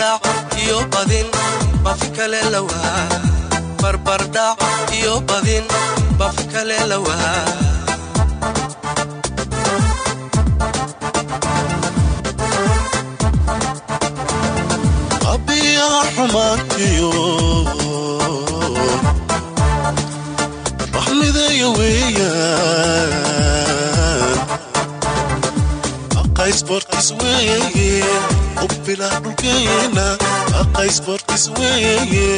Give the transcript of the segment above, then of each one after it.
barbardhac iyo badin bafi kale lawaa barbardhac iyo badin bafi kale lawaa ubbilaa dhulkeena aqaysboortis weeye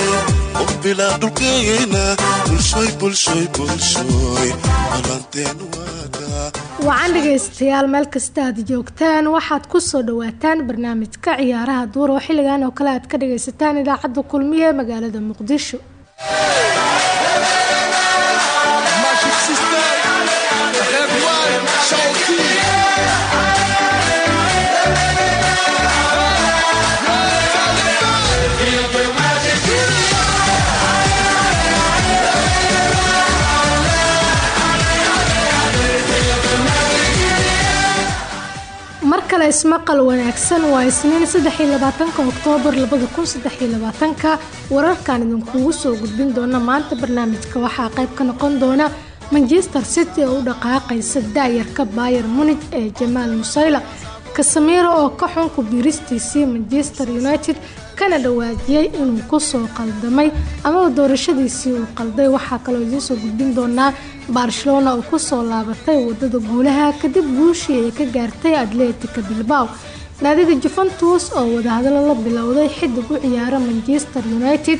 ubbilaa dhulkeena bulshoy bulshoy bulshoy balanteen waadaa wacan dhegaystayaal meel kasta aad joogtaan waxaad ku soo dhawaataan barnaamijka ciyaaraha duur oo xilligan oo kale aad ka dhagaysataan idaacadda kulmiye ee magaalada muqdisho kale ismaqal wanaagsan waa isniin oktoobar wararkan idinkugu soo gudbin doona maanta barnaamijka waxaa qayb ka noqon doona manchester city oo u dhaqaaqaysa daayarka bayer munig ee jamaal musayla kasamiro oo ka xun ku biiristiisii manchester united kana dhawaajiyey inuu ku soo qaldamay amaba doorashadiisii uu qalday. Waxaa kaloo idiinsoo gudbin doonaa barcelona oo ku soo laabatay waddada guulaha kadib guushii ay ka gaartay atletica bilbao. Naadiga juventus oo wadahadalo la bilowday xidig u ciyaara manchester united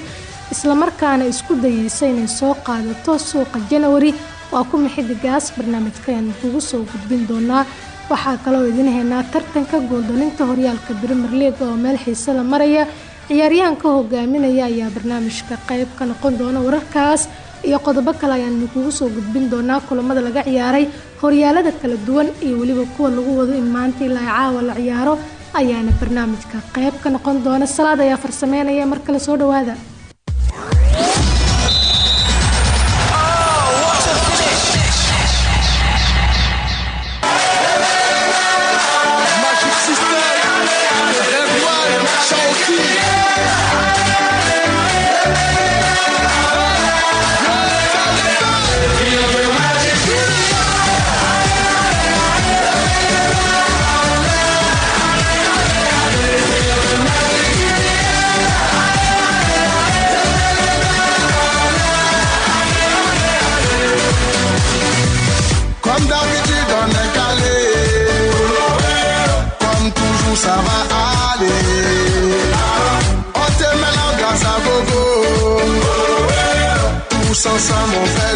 islamarkaana isku dayeysa inay soo qaadato suuqa janawari waa kuma xidigaas barnaamijkaayaan kugu soo gudbin doonaa waxaa kaloo idin haynaa tartanka gooldalinta horyaalka brimer leaga oo meel xiise la maraya. Ciyaaryahanka hogaaminaya ayaa barnaamijka qayb ka noqon doona wararkaas iyo qodobo kale ayaan idinkugu soo gudbin doonaa kulamada laga ciyaaray. Horyaalada kala duwan iyo weliba kuwa lagu wado in maanta ilaa caawa la ciyaaro ayaana barnaamijka qayb ka noqon doona. Salaad ayaa farsameynaya mar kale soo dhawaada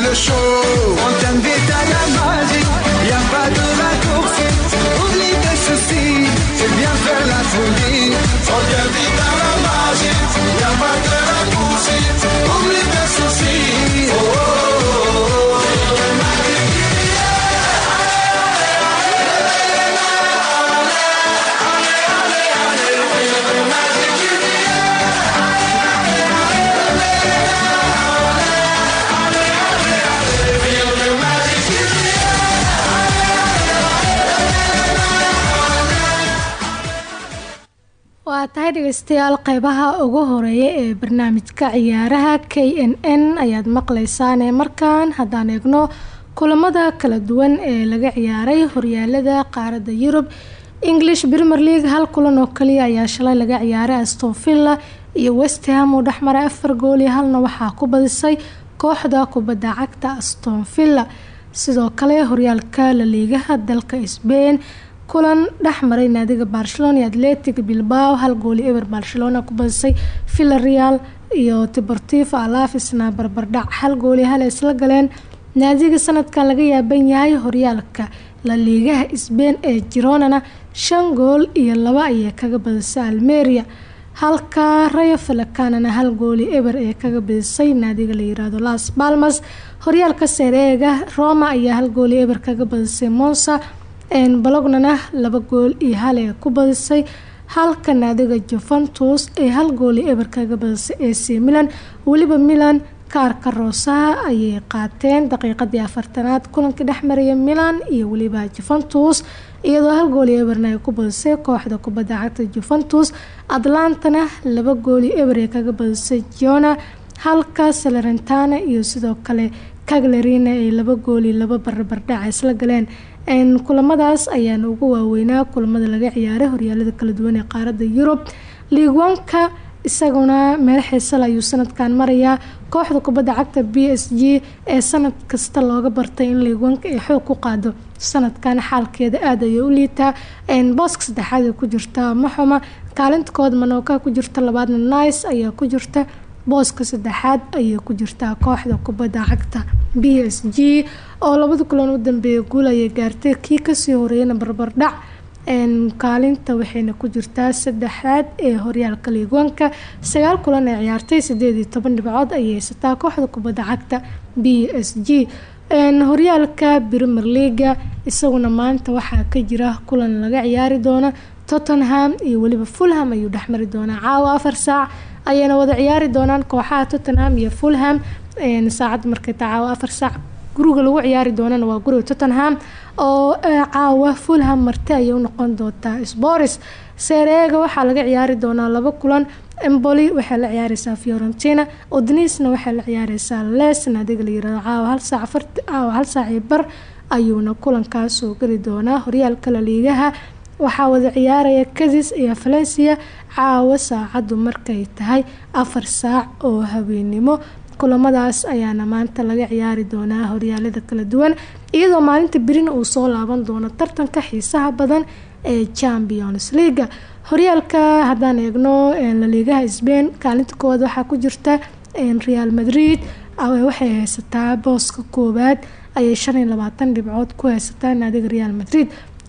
le show. On tahay dhegaystayaal qeybaha ugu horreeya ee barnaamijka ciyaaraha k n n ayaad maqleysaane markaan haddaan eegno kulamada kala duwan ee laga ciyaaray horyaalada qaaradda yurub. English premier league hal kulan oo kaliya ayaa shalay laga ciyaaray aston villa iyo westham uu dhexmaray afar gool iyo halna waxaa ku badisay kooxda kubadda cagta aston villa. Sidoo kale horyaalka laliigaha dalka sbain kulan dhexmaray naadiga barcelona iyo atletic bilbao hal gooli eber barcelona ku badisay villareal iyo deportivo alafisna barbardhac hal gooli hal ay isla galeen. Naadiga sanadkan laga yaaban yahay horyaalka laliigaha sbain ee gironana shan gool iyo laba ayay kaga badisay almeria. Halka rayo falakanana hal gooli eber ee kaga badisay naadiga la yiraahdo las balmas horyaalka sareega roma ayaa hal gooli eber kaga badisay monsa balognana laba gool iyo hal ee ku badisay. Halka naadiga juventus ee hal gooli eber kaga badisay ac milan. Weliba milan kaarka roosaha ayay qaateen daqiiqadii afartanaad kulankii dhexmaraya milan iyo weliba juventus. Iyadoo hal gooli eberna ay ku badisay kooxda kubadda cagta juventus. Atlantana laba gooli eber ee kaga badisay jona halka salerentana iyo sidoo kale caglarina ay laba gooli laba barbardhaca isla galeen kulamadaas ayaana ugu waaweynaa kulamada laga ciyaaray horyaalada kala duwan ee qaaradda yurub. Liigwanka isaguna meel xiisal ayuu sanadkan marayaa. Kooxda kubadda cagta b s g ee sanad kasta looga bartay in liigwanka ay xoog ku qaado sanadkan xaalkeeda aada ayay u liitaa booska saddexaad ee ku jirta maxuma kaalinta kood manoka ku jirta labaadna nice ayaa ku jirta booska saddexaad ayay ku jirtaa kooxda kubadda cagta b s g oo labada kulan u dambeeya guul ayay gaartay. Kii ka sii horeeyana barbardhac kaalinta waxayna ku jirtaa saddexaad ee horyaalka liigwanka sagaal kulan ee ciyaartay sideed iyo toban dhibcood ayay haysataa kooxda kubadda cagta b s g. Horyaalka brimer leaga isaguna maanta waxaa ka jira kulan laga ciyaari doona tottenham iyo weliba fulham ayuu dhexmari doonaa. Caawa afar saac ayayna wada ciyaari doonaan kooxaha tottenham iyo fulham saacadda markay taa caawa afar saac. Guriga lagu ciyaari doonana waa guriga tottenham oo caawa fulham marti ayay u noqon doontaa sporis sereega waxaa laga ciyaari doonaa laba kulan emboli waxay la ciyaareysaa fiorentina odnisna waxay la ciyaareysaa les naadiga la yiraahdo caawa hal saac caawa hal saacii bar ayuuna kulankaas soo geli doonaa horyaalka la liigaha waxaa wada ciyaaraya kadis iyo valencia caawa saacaddu markay tahay afar saac oo habeennimo. Kulamadaas ayaana maanta laga ciyaari doonaa horyaalada kala duwan iyadoo maalinta berina uu soo laaban doono tartanka xiisaha badan ee champions leaga horyaalka haddaan eegno laliigaha sbain kaalinta koowaad waxaa ku jirta real madrid waxay haysataa booska koowaad ayay shan iyo labaatan dhibcood ku haysataa naadiga real madrid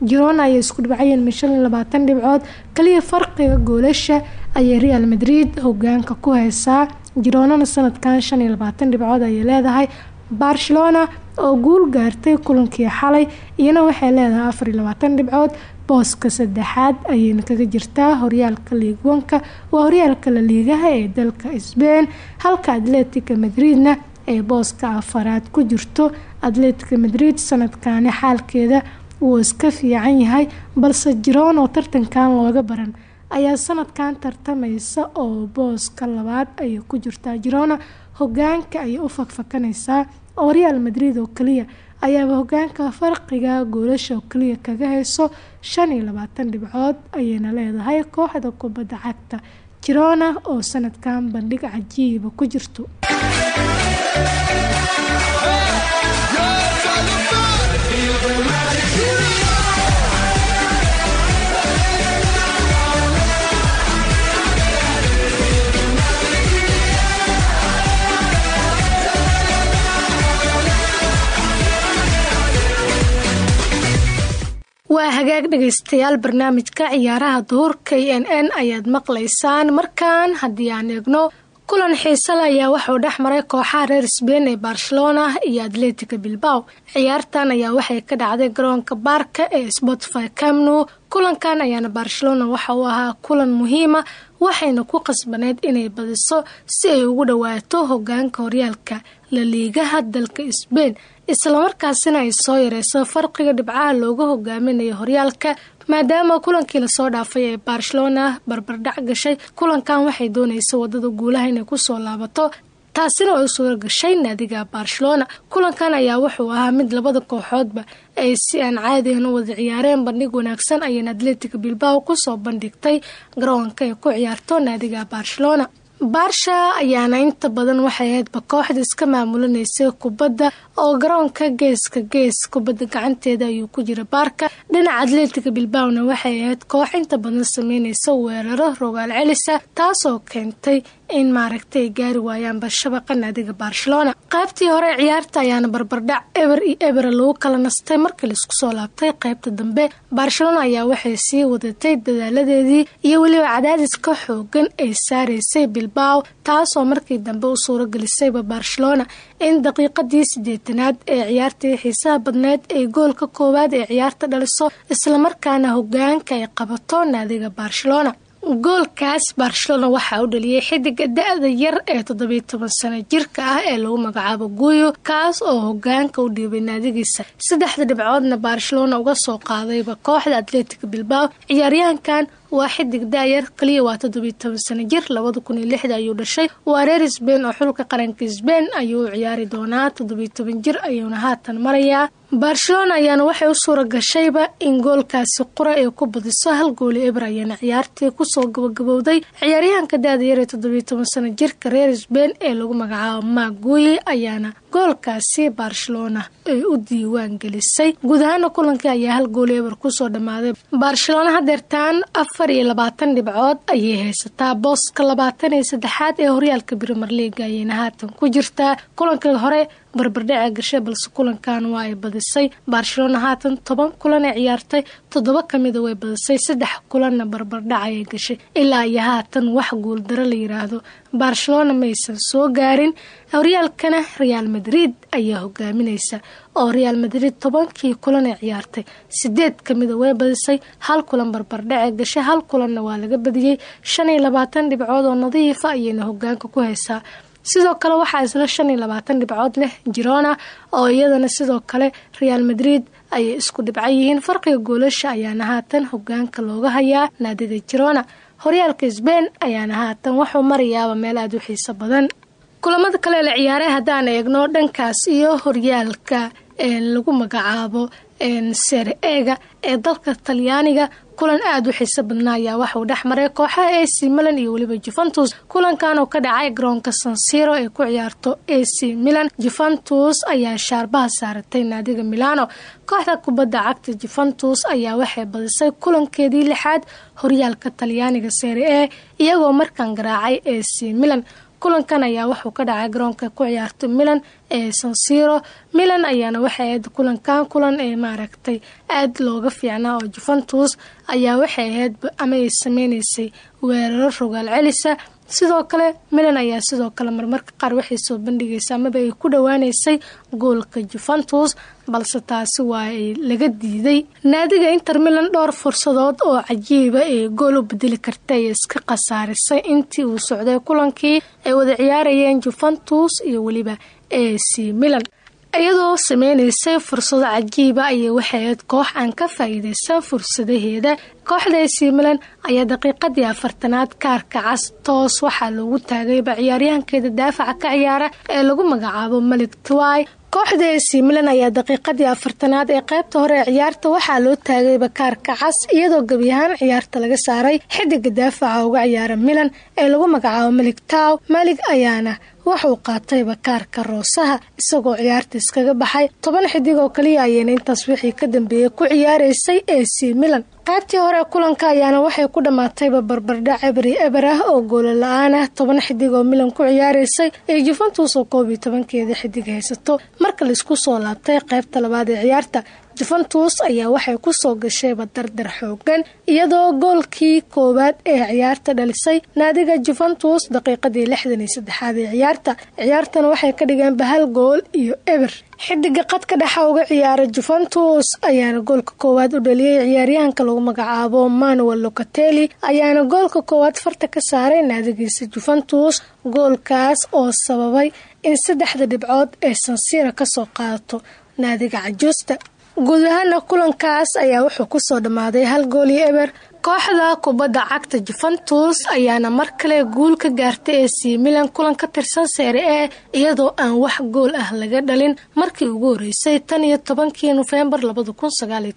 jirona ayay isku dhibcayeen min shan iyo labaatan dhibcood. Kaliya farqiga goolasha ayay real madrid hogaanka ku haysaa. Jiroonana sanadkan shan iyo labaatan ayay leedahay. Barcelona oo guul gaartay kulankii xalay iyana waxay leedahay afar iyo dhibcood. Booska saddexaad ayayna kaga jirtaa horyaalka liigwanka waa horyaalka la liigaha ee dalka sbain halka atletica madridna ee booska afaraad ku jirto. Atletica madrid sanadkani xaalkeeda wuu iska fiican yahay balse jiroon oo tartankan looga baran ayaa sanadkan tartamaysa oo booska labaad ayay ku jirtaa. Jirona hogaanka ayay u fakfakanaysaa oo real madrid oo kaliya ayaaba hogaanka farqiga goolasha oo kaliya kaga hayso shan iyo dhibcood ayayna leedahay kooxda kubadda cagta. Jirona oo sanadkan bandhig cajiiba ku jirto waa hagaag dhegaystayaal barnaamijka ciyaaraha duhur k n n ayaad maqlaysaan. Markan haddii aan eegno kulan xiisale ayaa waxauu dhex maray kooxaha reer sbain ee barcelona iyo atletica bilbao. Ciyaartan ayaa waxay ka dhacday garoonka baarka ee spotify camnu kulankan ayaana barcelona waxa uu ahaa kulan muhiima waxayna ku qasbaneyd inay badiso si ay ugu dhawaato hogaanka horyaalka la liigaha dalka sbain islamarkaasina ay soo yareyso farqiga dhibcaha looga hogaaminayo horyaalka maadaama kulankii la soo dhaafay ee barcelona barbardhac gashay kulankan waxay doonaysa waddada guulaha inay ku soo laabato taasina u suura gashay naadiga barcelona. Kulankan ayaa wuxuu ahaa mid labada kooxoodba ay si aan caadihan u wada ciyaareen. Bandhig wanaagsan ayayna atletica bilbao ku soo bandhigtay. Garoonka ay ku ciyaarto naadiga barcelona. Baarsha ayaana inta badan waxay ahaydba kooxda iska maamulinaysa kubadda oo garoonka geeska gees kubadda gacanteeda ayuu ku jira baarka dhinaca atletica bilbawna waxay ahayd koox inta badan sameynaysa weeraro rogaal celisa taasoo keentay in maaragtay ay gaari waayaanba shabaqa naadiga barcelona. Qaybtii hore ciyaarta ayaana barbardhac eber iyo ebera lagu kala nastay markii la isku soo laabtay qaybta dambe. Barcelona ayaa waxay sii wadatay dadaaladeedii iyo weliba cadaadiska xoogan ay saaraysay bilbao taasoo markii dambe u suuro gelisayba barcelona in daqiiqadii sideetanaad ee ciyaartii xiisaha badneed ay goolka koowaad ee ciyaarta dhaliso islamarkaana hogaanka ay qabato naadiga barcelona goolkaas barcelona waxaa u dhaliyay xidiga da-da yar ee toddobiyo toban sano jirka ah ee lagu magacaabo guyo kaas oo hogaanka u dhiibay naadigiisa. Saddexda dhibcoodna barcelona uga soo qaadayba kooxda atletic bilbao ciyaaryahankan waa xidig daayar kaliya waa toddobiyo toban sano jir labada kun iyo lixda ayuu dhashay. Waa reer sbain oo xulka qaranka sbain ayuu u ciyaari doonaa. toddobiyo toban jir ayuuna haatan marayaa. Barcelona ayaana waxay u suura gashayba in goolkaasi qura ay ku badiso hal gooli eber ayaana ciyaartii ku soo gabagabowday. Ciyaaryahanka daada yar ee toddobiyo toban sano jirka reer sbain ee lagu magacaabo maguyi ayaana goolkaasi barcelona ay u diiwaan gelisay. Guud ahaana kulankii ayaa hal gooli eber ku soo dhammaaday barcelona hadeertaan afar iyo labaatan dhibcood ayay haysataa booska labaatan iyo saddexaad ee horyaalka brimer leaga ayayna haatan ku jirtaa kulankii hore barbardhaca gashay balse kulankan waa ay badisay. Barcelona haatan toban kulan ee ciyaartay toddoba kamida way badisay. Saddex kulanna barbardhac ayay gashay ilaa iyo haatan wax guuldaro la yiraahdo. Barcelona maysan soo gaarin. Horyaalkana real madrid ayaa hogaaminaysa. Oo real madrid tobankii kulan ee ciyaartay sideed kamida way badisay. Hal kulan barbardhace gashay hal kulanna waa laga badiyey shan iyo labaatan dhibcood oo nadiifa ayayna hogaanka ku haysaa sidoo kale waxaa isla shan iyo labaatan dhibcood leh girona oo iyadana sidoo kale real madrid ayay isku dhibcan yihiin. Farqiga goolasha ayaana haatan hogaanka looga hayaa naadiga girona. Horyaalka sbain ayaana haatan wuxuu marayaaba meel aada u xiiso badan. Kulamada kale la ciyaaray haddaan eegno dhankaas iyo horyaalka lagu magacaabo sere eega ee dalka talyaaniga kulan aada u xiiso badnaa ayaa waxauu dhex maray kooxaha ac milan iyo weliba juventus. Kulankan oo ka dhacay garoonka sansiro ee ku ciyaarto ac milan juventus ayaa shaarbaha saaratay naadiga milano. Kooxda kubadda cagta juventus ayaa waxay badisay kulankeedii lixaad horyaalka talyaaniga sere e iyagoo markan garaacay ac milan kulankan ayaa wuxuu ka dhacay garoonka ku ciyaarto milan ee sansiro milan ayaana waxay ahayd kulankan kulan ee maaragtay aada looga fiicnaa oo juventus ayaa waxay ahayd ama ay sameynaysay weeraro rogaal celisa sidoo kale milan ayaa sidoo kale marmarka qaar waxay soo bandhigaysa amaba ay ku dhawaaneysay goolka juventus balse taasi waa ay laga diiday. Naadiga inter milan dhowr fursadood oo cajiiba ee gool u bedeli kartay ay iska khasaarisay. Intii uu socday kulankii ay wada ciyaarayeen juventus iyo weliba ac milan iyadoo sameynaysay fursado cajiiba ayay waxay ahayd koox aan ka faa-iideysan fursadaheeda. Kooxda ac milan ayaa daqiiqadii afartanaad kaarka cas toos waxaa loogu taagayba ciyaaryahankeeda daafaca ka ciyaara ee lagu magacaabo malik twai kooxda milan ayaa daqiiqadii afartanaad ee qaybta hore ee ciyaarta waxaa loo taagayba kaarka cas iyadoo gebi ahaan ciyaarta laga saaray. Xidiga daafaca uga ciyaara milan ee lagu magacaabo malik taw malik ayaana waxuu qaatayba kaarka roosaha isagoo ciyaarta iskaga baxay. Toban xidig oo kaliya ayayna intaas wixii ka dambeeyey ku ciyaaraysay ac milan. Qaybtii hore kulanka ayaana waxay ku dhammaatayba barbardhac ebri eber ah oo goola la'aan ah. Toban xidig oo milan ku ciyaaraysay ee juventus oo koob iyo tobankeeda xidig haysato. Marka la isku soo laabtay qaybta labaad ee ciyaarta juventus ayaa waxay ku soo gashayba dardar xoogan iyadoo goolkii koowaad ee ciyaarta dhalisay. Naadiga juventus daqiiqadii lixdan iyo saddexaad ee ciyaarta ciyaartana waxay ka dhigeenba hal gool iyo eber. Xidiga qadka dhexa uga ciyaara juventus ayaana goolka koowaad u dhaliyay ciyaaryahanka lagu magacaabo manuel locatelli ayaana goolka koowaad farta ka saaray naadigiisa juventus goolkaas oo sababay in saddexda dhibcood ee sansira ka soo qaadato naadiga cajuusta guud ahaana kulankaas ayaa wuxuu ku soo dhammaaday hal gool iyo eber. Kooxda kubadda cagta juventus ayaana mar kale guul ka gaartay ac milan kulan ka tirsan seere e iyadoo aan wax gool ah laga dhalin. Markii ugu horeysay tan iyo tobankii nofembar labada kun sagaaliyo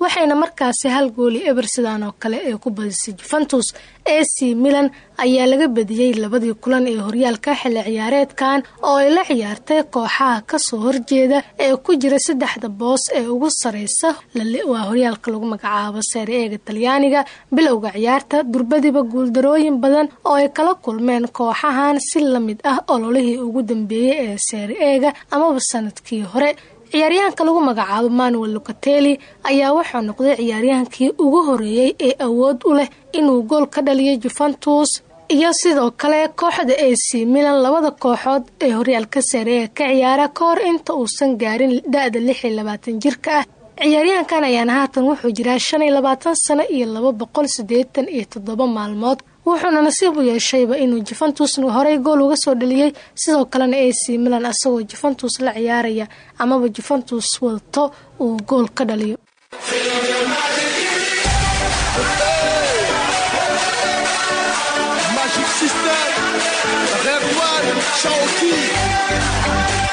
waxayna markaasi hal gooli eber sidaan oo kale ee ku badisay juventus. Ac milan ayaa laga badiyey labadii kulan ee horyaalka xilli ciyaareedkan oo ay la ciyaartay kooxaha ka soo horjeeda ee ku jira saddexda boos ee ugu sareysa waa horyaalka lagu magacaabo seere eega talyaaniga bilowga ciyaarta durbadiba guuldarooyin badan oo ay kala kulmeen kooxahan si la mid ah ololihii ugu dambeeyey ee seere eega amaba sannadkii hore. Ciyaaryahanka lagu magacaabo manuel locatelli ayaa wuxuu noqday ciyaaryahankii ugu horeeyey ee awood u leh inuu gool ka dhaliyo juventus iyo sidoo kale kooxda ac milan labada kooxood ee horyaalka sare ee ka ciyaara ka hor inta uusan gaarin da-da lix iyo labaatan jirka ah. Ciyaaryahankan ayaana haatan wuxuu jiraa shan iyo labaatan sano iyo laba boqol sideetan iyo toddoba maalmood wuxuuna nasiib u yeeshayba inuu juventus horey gool uga soo dhaliyey sidoo kalena ac milan asagoo juventus la ciyaaraya amaba juventus wadato uu gool ka dhaliyo One, Shawty.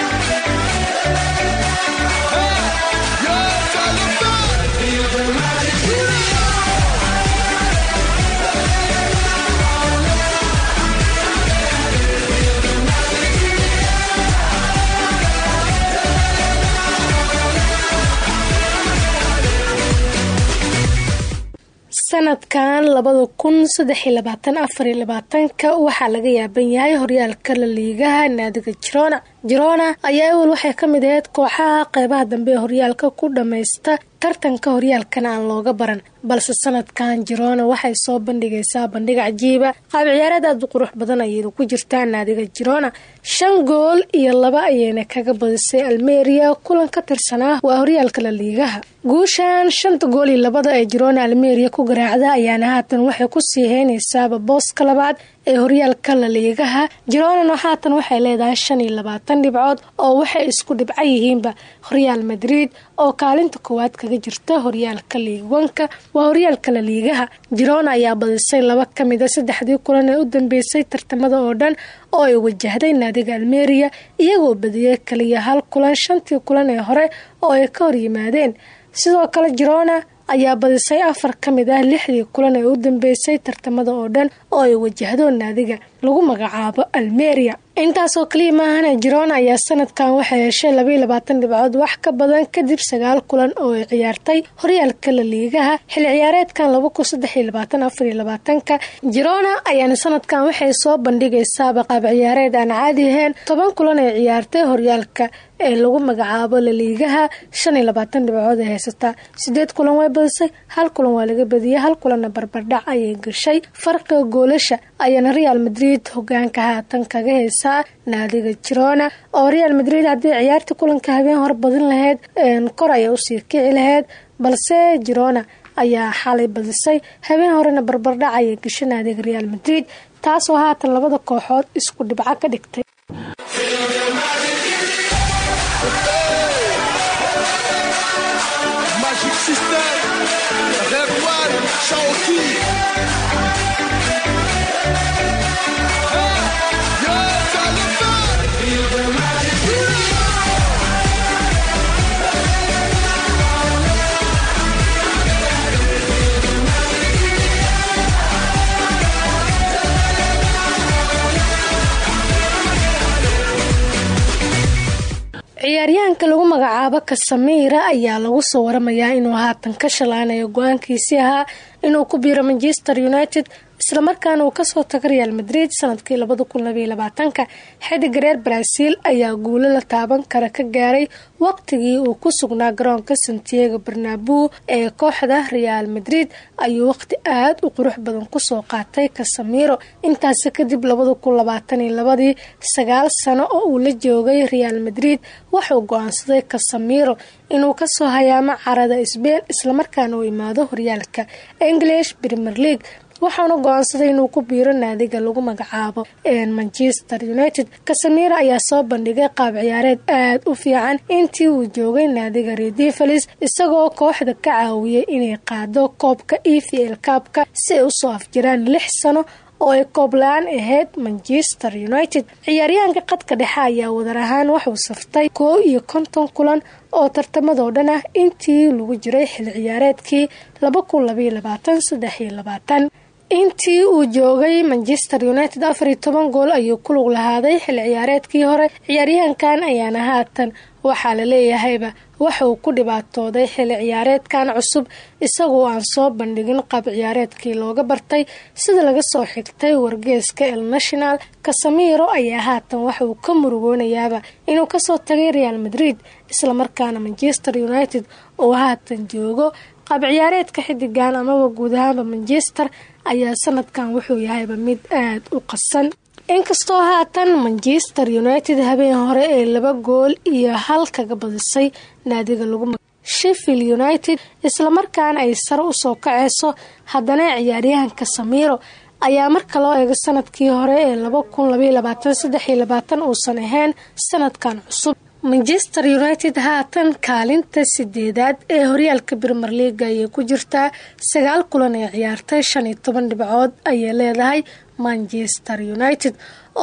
Sanadkan labada kun saddex iyo labaatan afar iyo labaatanka waxaa laga yaaban yahay horyaalka la liigaha naadiga jirona jirona ayaa awel waxay ka mid ahayd kooxaha qeybaha dambe ee horyaalka ku dhammaysta tartanka horyaalkana aan looga baran. Balse sanadkan jirona waxay soo bandhigaysaa bandhig cajiiba. Qaab ciyaareed aada u qurux badan ayayna ku jirtaa naadiga jirona. Shan gool iyo laba ayayna kaga badisay almeria kulan ka tirsanaa waa horyaalka la liigaha guushan shanta gool iyo labada ee jirona almeria ku garaacda ayaana haatan waxay ku sii heynaysaaba booska labaad ee horyaalka la liigaha jironana haatan waxay leedahay shan iyo labaatan dhibcood oo waxay isku dhibco yihiinba. Horyaal madrid oo kaalinta koowaad kaga jirta horyaalka liigwanka waa horyaalka la liigaha jirona ayaa badisay laba ka mid a saddexdii kulan ee u dambeysay tartamada oo dhan oo ay wajahday naadiga almeria iyagoo badiyay kaliya hal kulan shantii kulan ee hore oo ay ka hor yimaadeen. Sidoo kale jirona ayaa badisay afar ka mid ah lixdii kulan ee u dambeysay tartamada oo dhan oo ay wajahdo naadiga lagu magacaabo almeria intaasoo kaliya maahana jirona ayaa sanadkan waxay heshay labaiyo labaatan dhibcood wax ka badan kadib sagaal kulan oo ay ciyaartay horyaalka la liigaha xilli ciyaareedkan laba kun saddex iyo labaatanka jirona ayaana sanadkan waxay soo bandhigaysaaba qaab ciyaareed aan caadi ahayn. Toban kulan ay ciyaartay horyaalka ee lagu magacaabo laliigaha shan iyo labaatan ay haysataa sideed kulan way badisay hal kulan waa laga badiyay hal kulanna barbardhac ayay gashay. Farqiga goolasha ayaana real madrid hogaanka haatan kaga haysaa naadiga jirona oo real madrid haddii ciyaartii kulanka habeen hor badin lahayd kor ayay u sii kici lahayd balse jirona ayaa xalay badisay. Habeen horena barbardhac ayay gashay naadiga real madrid taasoo haatan labada kooxood isku dhibco ka dhigtay ciyaaryahanka lagu magacaabo kasamiira ayaa lagu soo waramayaa inuu haatan ka shalaanayo go'aankiisii ahaa inuu ku biiro manchester united islamarkaana uu ka soo tago real madrid sannadkii labada kun labaiyo labaatanka. Reer brazil ayaa guulo la taaban kara ka gaaray waqtigii uu ku sugnaa garoonka santiago barnabu ee kooxda real madrid. Ayuu waqti aad u qurux badan ku soo qaatay kasamiro intaasi kadib labada kun labaatan sagaal sano oo uu la joogay real madrid wuxuu go'aansaday kasamiro inuu ka soo hayaamo carada sbein islamarkaana uu imaado horyaalka english premier league waxaana go'aansaday inuu ku biiro naadiga lagu magacaabo manchester united. Kasamiro ayaa soo bandhigay qaab ciyaareed aad u fiican intii uu joogay naadiga redivalis isagoo kooxda ka caawiyay inay qaado koobka e v l kaabka si ay u soo afjiraan lix sano oo ay koob la'aan ahayd manchester united. Ciyaaryahanka qadka dhexe ayaa wadar ahaan wuxuu saftay koo iyo konton kulan oo tartamadoo dhan ah intii lagu jiray xil ciyaareedkii laba kun labaiyo labaatan saddex iyo labaatan intii uu joogay manchester united afar iyo toban gool ayuu ku lug lahaaday xil ciyaareedkii hore. Ciyaaryahankan ayaana haatan waxaa la leeyahayba waxauu ku dhibaatooday xili ciyaareedkan cusub isagoo aan soo bandhigin qaab ciyaareedkii looga bartay. Sida laga soo xigtay wargeeska el national kasamiro ayaa haatan waxa uu ka murugoonayaaba inuu ka soo tagay real madrid islamarkaana manchester united oo haatan joogo qaab ciyaareedka xidigan amaba guud ahaanba manchester ayaa sanadkan wuxuu yahayba mid aad u qasan. Inkastoo haatan manchester united habeen hore ee laba gool iyo hal kaga badisay naadiga lagu sheffield united islamarkaana ay sare u soo kaceyso haddana ciyaaryahanka samiiro ayaa marka loo eego sannadkii hore ee laba kun labaiyo labaatan labaatan uusan ahayn sanadkan cusub manchester united haatan kaalinta sideedaad ee horyaalka brimer leaga ayay ku jirtaa sagaal kulan ee ciyaartay shan iyo toban dhibcood ayay leedahay manchester united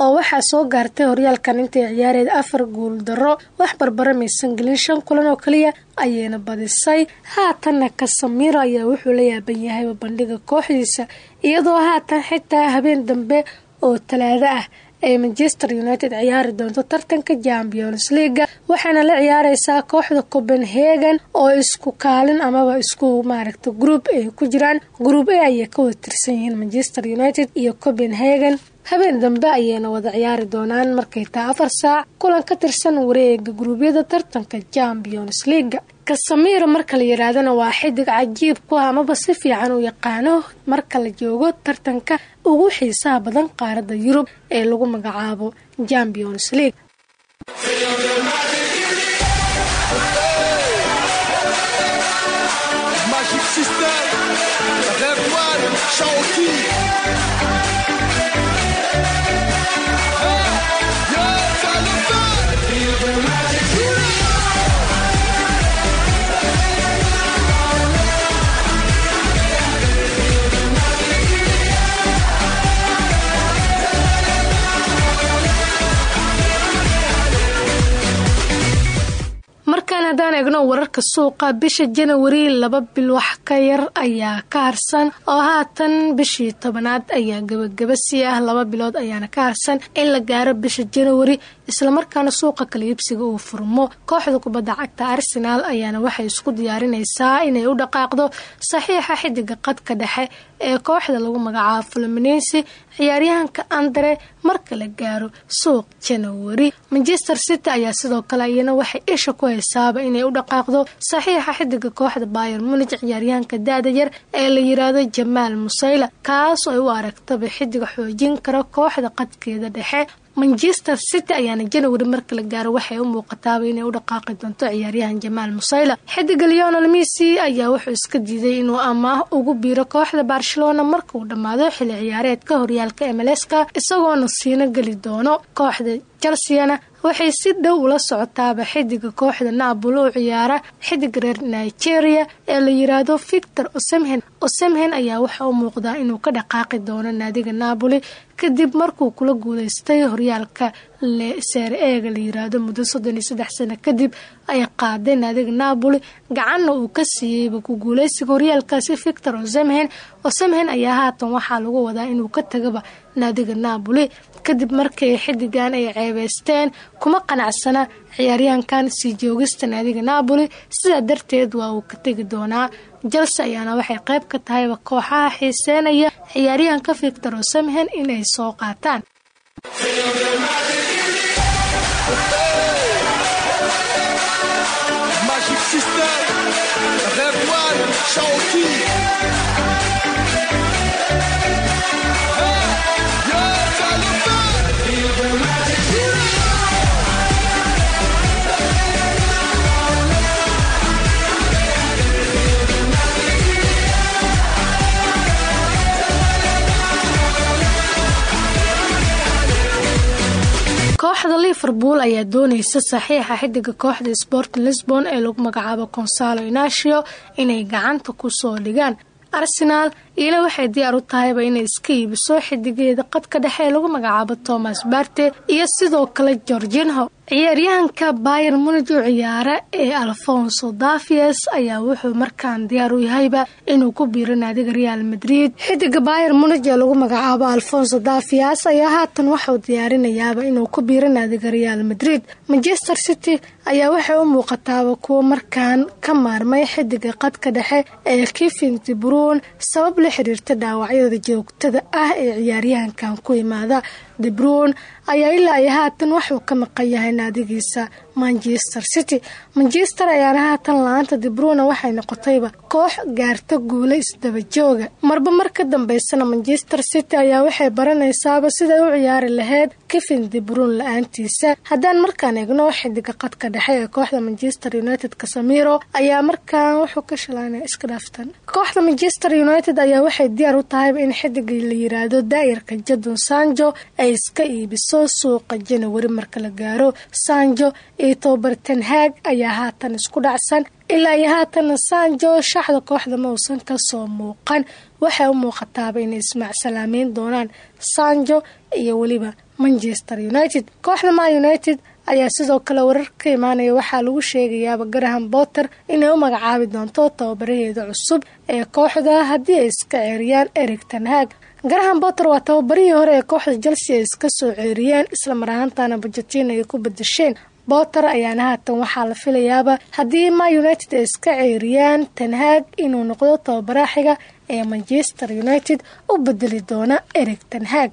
oo waxaa soo gaartay horyaalkan intay ciyaareed afar guul daro wax barbara maysan gelin shan kulan oo kaliya ayayna badisay. Haatanna kasamiro ayaa wuxuu la yaaban yahayba bandhiga kooxdiisa iyadoo haatan xitaa habeen dambe oo talaado ah ay manchester united ciyaari doonto tartanka champions leaga waxaana la ciyaareysaa kooxda copenhagen oo isku kaalin amaba isku maaragta group ay ku jiraan. Group a ayay ka tirsan yihiin manchester united iyo copenhagen. Habeen dambe ayayna wada ciyaari doonaan markay taa afar saac kulan ka tirsan wareega guruubyada tartanka champions leaga kasamiira marka la yidhaahdana waa xidig cajiib ku ah amaba si fiican u yaqaano marka la joogo tartanka ugu xiisaha badan qaaradda yurub ee lagu magacaabo champions league markaan haddaan eegno wararka suuqa bisha janawari laba bil wax ka yar ayaa ka harsan. Oo haatan bishii tobanaad ayaa gebagaba sii ah laba bilood ayaana ka harsan in la gaaro bisha janawari islamarkaana suuqa kala iibsiga uu furmo. Kooxda kubadda cagta arsenaal ayaana waxay isku diyaarinaysaa inay u dhaqaaqdo saxiixa xidiga qadka dhexe ee kooxda lagu magacaabo fluminense ciyaaryahanka andre marka la gaaro suuq janawari manchester city ayaa sidoo kale iyana waxay isha ku haysaaba inay u dhaqaaqdo saxiixa xidiga kooxda bayer munij ciyaaryahanka daada yar ee la yiraahdo jamaal musayla kaas oo ay u aragtaba xidiga xoojin kara kooxda qadkeeda dhexe manchester city ayaana janawari marka la gaaro waxay u muuqataaba inay u dhaqaaqi doonto ciyaaryahan jamaal musayla xidiga leonel messi ayaa wuxuu iska diiday inuu amaah ugu biiro kooxda barcelona marka uu dhammaado xilli ciyaareedka horyaalka mlska isagoona siino geli doono kooxda chelseana waxay si dhow ula socotaaba xidiga kooxda naabol u ciyaara xidig reer nigeria ee la yiraahdo victor osemhen osemhen ayaa waxa u muuqdaa inuu ka dhaqaaqi doono naadiga naaboli kadib markuu kula guuleystay horyaalka seere eega la yiraahdo muddo soddon iyo saddex sano kadib ay qaaday naadiga naaboli. Gacanna uu ka siiyeyba ku guuleysiga horyaalkaasi victor osemhen osemhen ayaa haatan waxaa lagu wadaa inuu ka tagaba naadiga naaboli. Kadib markii xidigan ay ceebeysteen kuma qanacsana ciyaaryahankan sii joogista naadiga naaboli. Sidaa darteed waa uu ka tegi doonaa. Jelse ayaana waxay qayb ka tahayba kooxaha xiiseenaya ciyaaryahanka victor osemhen inay soo qaataan Magic System, Rev One, kooxda liverpool ayaa dooneysa saxiixa xidiga kooxda sport lisbon ee lagu magacaabo consalo inacio inay gacanta ku soo dhigaan arsenaal iyana waxay diyaar u tahayba inay iska iibiso xidigeeda qadka dhexe ee lagu magacaabo thomas barte iyo sidoo kale gorginho ciyaaryahanka bayer munij u ciyaara ee alfonso davies ayaa wuxuu markaan diyaar u yahayba inuu ku biiro naadiga real madrid. Xidiga bayer munij ee lagu magacaabo alfonso davies ayaa haatan waxauu diyaarinayaaba inuu ku biiro naadiga real madrid. Manchester city ayaa waxay u muuqataaba kuwo markaan ka maarmay xidiga qadka dhexe ee kevin debruun sabab la xiriirta dhaawacyada joogtada ah ee ciyaaryahankan ku imaada debruun ayaa ilaa iyo haatan waxuu ka maqan yahay naadigiisa manchester city. Manchester ayaana haatan la'aanta dibruna waxay noqotayba koox gaarta guula isdabajooga marba mar ka dambeysana manchester city ayaa waxay baranaysaaba siday u ciyaari lahayd kevin dibruun la'aantiisa haddaan markaan eegno xidiga qadka dhexe ee kooxda manchester united kasamiro ayaa markaan wuxuu ka shalaanaya iska dhaaftan. Kooxda manchester united ayaa waxay diyaar u tahayba in xidiga la yiraahdo daa'irka jadon sanjo ay iska iibiso suuqa janawari marka la gaaro. Sanjo iyo tobar tenhaag ayaa haatan isku dhacsan ilaa iyo haatana sanjo shaxda kooxda ma uusan ka soo muuqan. Waxay u muuqataaba inay ismaac salaameyn doonaan sanjo iyo weliba manchester united. Kooxda ma united ayaa sidoo kale warar ka imaanaya. Waxaa lagu sheegayaaba graham botter inay u magacaabi doonto tababaraheeda cusub ee kooxda haddii ay iska ceeriyaan eric tanhaag graham botter waa tababarihii hore ee kooxda chelsea ay iska soo ceeriyeen isla mar ahaantana bajetiin ay ku bedesheen. Botter ayaana haatan waxaa la filayaaba haddii ma united ay iska ceeriyaan tanhaag inuu noqdo tababaraha xiga ee manchester united u bedeli doona eric tanhaag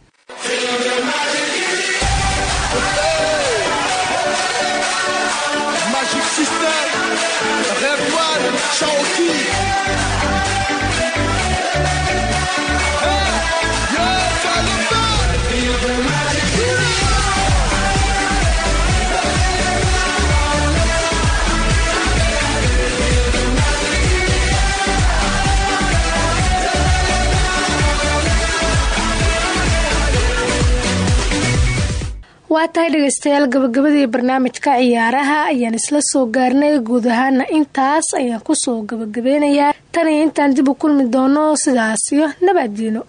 waa tahay dhegeystayaal gabagabadii barnaamijka ciyaaraha ayaan isla soo gaarnay guud ahaana intaas ayaan ku soo gabagabeynayaa tan iyo intaan dib u kulmi doono sidaas iyo nabaddiino